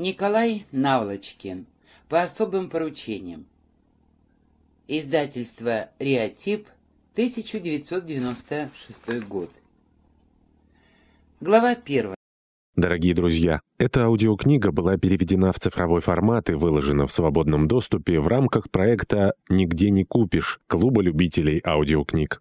Николай Навлочкин. По особым поручениям. Издательство «Реотип», 1996 год. Глава первая. Дорогие друзья, эта аудиокнига была переведена в цифровой формат и выложена в свободном доступе в рамках проекта «Нигде не купишь» Клуба любителей аудиокниг.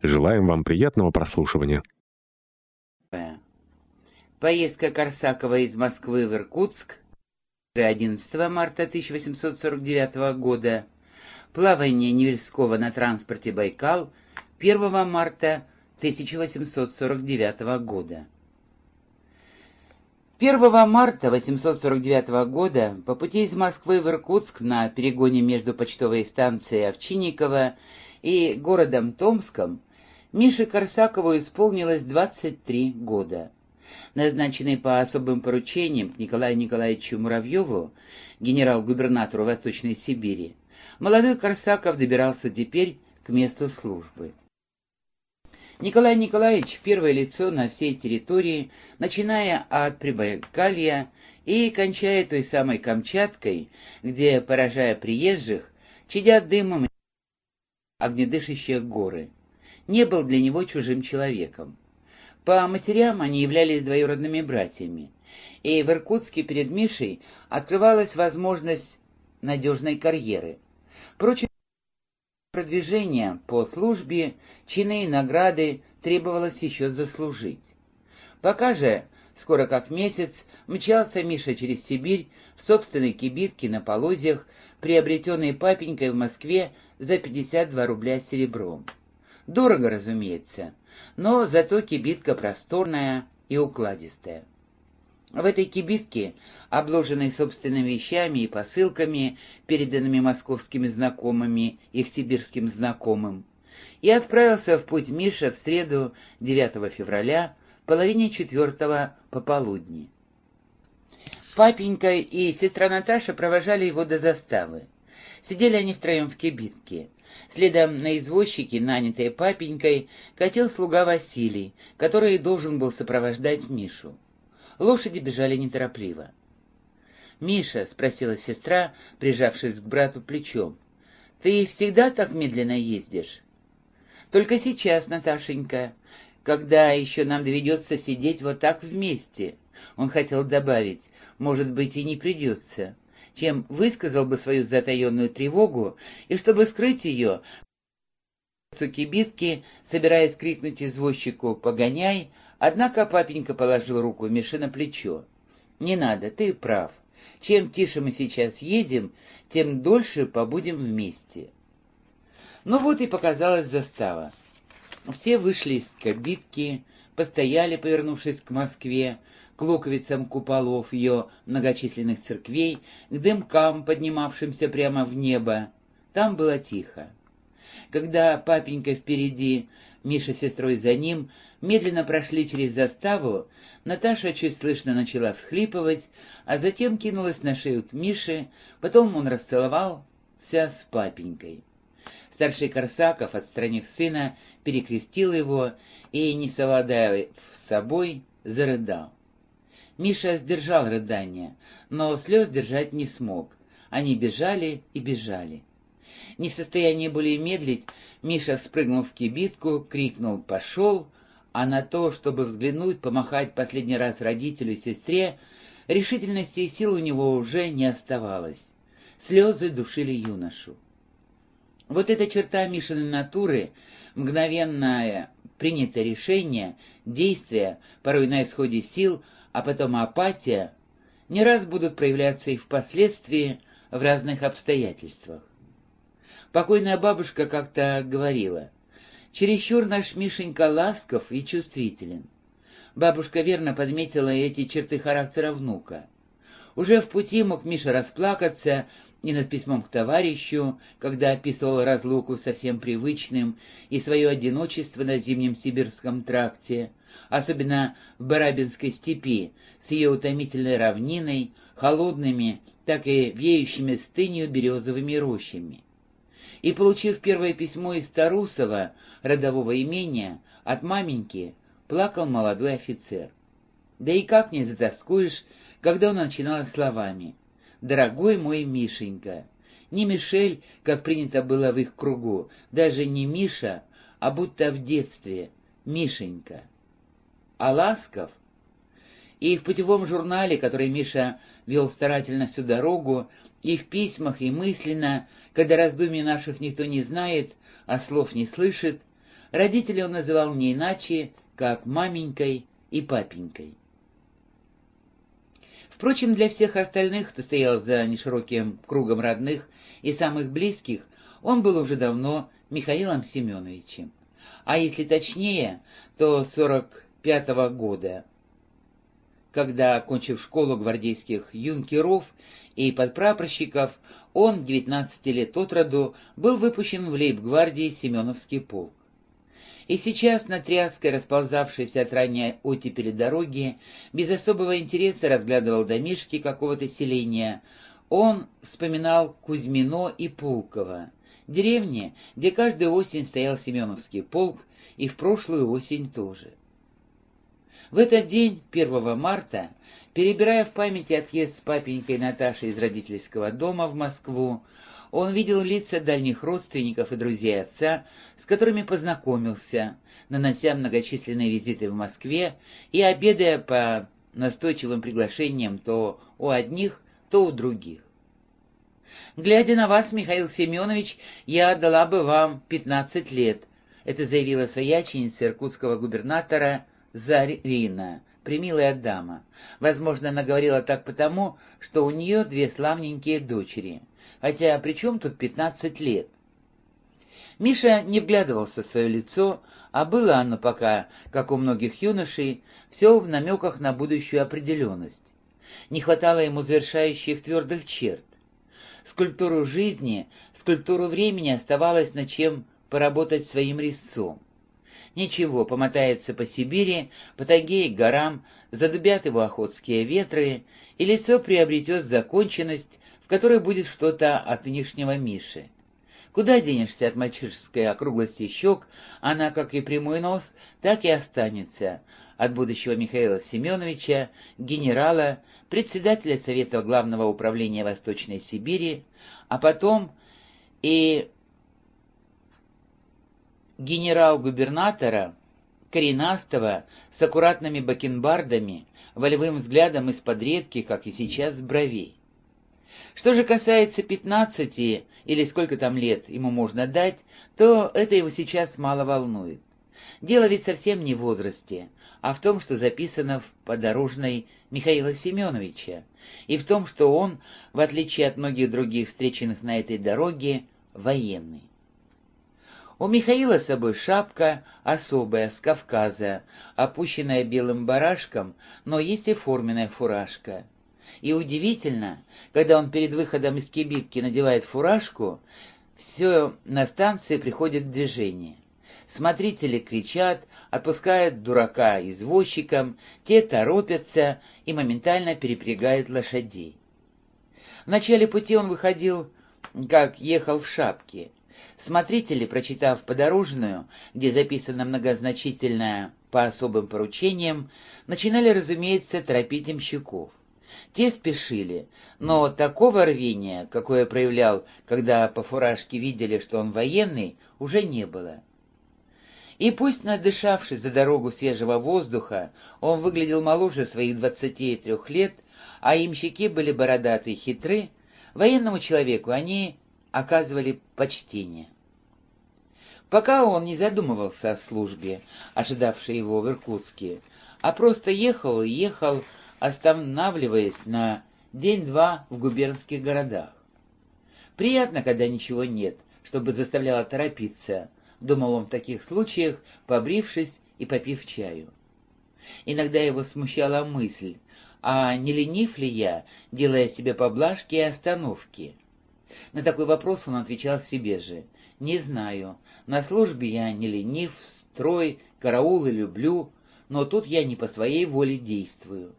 Желаем вам приятного прослушивания. Поездка Корсакова из Москвы в Иркутск 11 марта 1849 года. Плавание Невельского на транспорте Байкал 1 марта 1849 года. 1 марта 1849 года по пути из Москвы в Иркутск на перегоне между почтовой станцией Овчинникова и городом Томском Мише Корсакову исполнилось 23 года назначенный по особым поручениям к Николаю Николаевичу Муравьеву, генерал-губернатору Восточной Сибири, молодой Корсаков добирался теперь к месту службы. Николай Николаевич – первое лицо на всей территории, начиная от Прибайкалья и кончая той самой Камчаткой, где, поражая приезжих, чадят дымом огнедышащие горы. Не был для него чужим человеком. По матерям они являлись двоюродными братьями, и в Иркутске перед Мишей открывалась возможность надежной карьеры. Впрочем, продвижение по службе, чины и награды требовалось еще заслужить. Пока же, скоро как месяц, мчался Миша через Сибирь в собственной кибитке на полозьях, приобретенной папенькой в Москве за 52 рубля серебром. Дорого, разумеется, но зато кибитка просторная и укладистая. В этой кибитке, обложенной собственными вещами и посылками, переданными московскими знакомыми их сибирским знакомым, и отправился в путь Миша в среду 9 февраля, половине четвертого пополудни. Папенька и сестра Наташа провожали его до заставы. Сидели они втроем в кибитке. Следом на извозчике, нанятые папенькой, катил слуга Василий, который должен был сопровождать Мишу. Лошади бежали неторопливо. «Миша», — спросила сестра, прижавшись к брату плечом, — «ты всегда так медленно ездишь?» «Только сейчас, Наташенька, когда еще нам доведется сидеть вот так вместе», — он хотел добавить, «может быть, и не придется» чем высказал бы свою затаенную тревогу, и чтобы скрыть ее, кибитки, собираясь крикнуть извозчику «Погоняй!», однако папенька положил руку Миши на плечо. «Не надо, ты прав. Чем тише мы сейчас едем, тем дольше побудем вместе». Ну вот и показалась застава. Все вышли из кабитки, постояли, повернувшись к Москве, к луковицам куполов ее многочисленных церквей, к дымкам, поднимавшимся прямо в небо. Там было тихо. Когда папенька впереди, Миша с сестрой за ним, медленно прошли через заставу, Наташа чуть слышно начала всхлипывать, а затем кинулась на шею к Мише, потом он расцеловался с папенькой. Старший Корсаков, отстранив сына, перекрестил его и, не совладая с собой, зарыдал. Миша сдержал рыдание, но слез держать не смог. Они бежали и бежали. Не в состоянии более медлить, Миша спрыгнул в кибитку, крикнул «Пошел!», а на то, чтобы взглянуть, помахать последний раз родителю и сестре, решительности и сил у него уже не оставалось. Слезы душили юношу. Вот эта черта Мишиной натуры, мгновенное принятое решение, действие, порой на исходе сил — а потом апатия, не раз будут проявляться и впоследствии в разных обстоятельствах. Покойная бабушка как-то говорила, «Чересчур наш Мишенька ласков и чувствителен». Бабушка верно подметила эти черты характера внука. Уже в пути мог Миша расплакаться и над письмом к товарищу, когда описывал разлуку со всем привычным и свое одиночество на зимнем сибирском тракте, особенно в Барабинской степи, с ее утомительной равниной, холодными, так и веющими стынью березовыми рощами. И, получив первое письмо из Тарусова, родового имения, от маменьки, плакал молодой офицер. Да и как не затаскуешь, когда он начинал словами «Дорогой мой Мишенька». Не Мишель, как принято было в их кругу, даже не Миша, а будто в детстве Мишенька. А Ласков? И в путевом журнале, который Миша вел старательно всю дорогу, и в письмах, и мысленно, когда раздумий наших никто не знает, а слов не слышит, родителей он называл не иначе, как маменькой и папенькой. Впрочем, для всех остальных, кто стоял за нешироким кругом родных и самых близких, он был уже давно Михаилом Семеновичем. А если точнее, то 45-го года, когда, окончив школу гвардейских юнкеров и подпрапорщиков, он, 19 лет от роду, был выпущен в лейб-гвардии Семеновский полк. И сейчас на тряской, расползавшейся от ранней оттепели дороги, без особого интереса разглядывал домишки какого-то селения. Он вспоминал Кузьмино и Пулково, деревни, где каждую осень стоял Семеновский полк, и в прошлую осень тоже. В этот день, 1 марта, перебирая в памяти отъезд с папенькой Наташей из родительского дома в Москву, он видел лица дальних родственников и друзей отца, с которыми познакомился, нанося многочисленные визиты в Москве и обедая по настойчивым приглашениям то у одних, то у других. «Глядя на вас, Михаил Семенович, я отдала бы вам пятнадцать лет», это заявила свояченица иркутского губернатора Зарина, примилая дама. Возможно, она говорила так потому, что у нее две славненькие дочери. Хотя при чем тут пятнадцать лет? Миша не вглядывался в свое лицо, а было оно пока, как у многих юношей, все в намеках на будущую определенность. Не хватало ему завершающих твердых черт. Скульптуру жизни, скульптуру времени оставалось над чем поработать своим резцом. Ничего, помотается по Сибири, по тайге и горам, задубят его охотские ветры, и лицо приобретет законченность, в которой будет что-то от нынешнего Миши. Куда денешься от мальчишеской округлости щек, она, как и прямой нос, так и останется. От будущего Михаила Семеновича, генерала, председателя Совета Главного управления Восточной Сибири, а потом и генерал-губернатора, коренастого, с аккуратными бакенбардами, волевым взглядом из-под редких, как и сейчас, бровей. Что же касается пятнадцати или сколько там лет ему можно дать, то это его сейчас мало волнует. Дело ведь совсем не в возрасте, а в том, что записано в подорожной Михаила Семеновича, и в том, что он, в отличие от многих других встреченных на этой дороге, военный. У Михаила с собой шапка особая, с Кавказа, опущенная белым барашком, но есть и форменная фуражка. И удивительно, когда он перед выходом из кибитки надевает фуражку, все на станции приходит в движение. Смотрители кричат, отпускают дурака извозчикам, те торопятся и моментально перепрягают лошадей. В начале пути он выходил, как ехал в шапке. Смотрители, прочитав подорожную, где записано многозначительное «по особым поручениям», начинали, разумеется, торопить имщиков. Те спешили, но такого рвения, какое проявлял, когда по фуражке видели, что он военный, уже не было. И пусть, надышавшись за дорогу свежего воздуха, он выглядел моложе своих двадцати трех лет, а имщики были бородатые и хитры, военному человеку они оказывали почтение. Пока он не задумывался о службе, ожидавшей его в Иркутске, а просто ехал и ехал, останавливаясь на день-два в губернских городах. Приятно, когда ничего нет, чтобы заставляло торопиться, думал он в таких случаях, побрившись и попив чаю. Иногда его смущала мысль, а не ленив ли я, делая себе поблажки и остановки? На такой вопрос он отвечал себе же. «Не знаю. На службе я не ленив, строй, караулы люблю, но тут я не по своей воле действую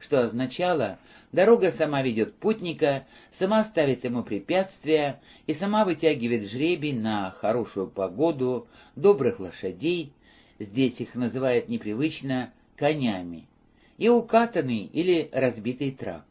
что означало, дорога сама ведет путника, сама ставит ему препятствия и сама вытягивает жребий на хорошую погоду, добрых лошадей, здесь их называют непривычно конями, и укатанный или разбитый трак.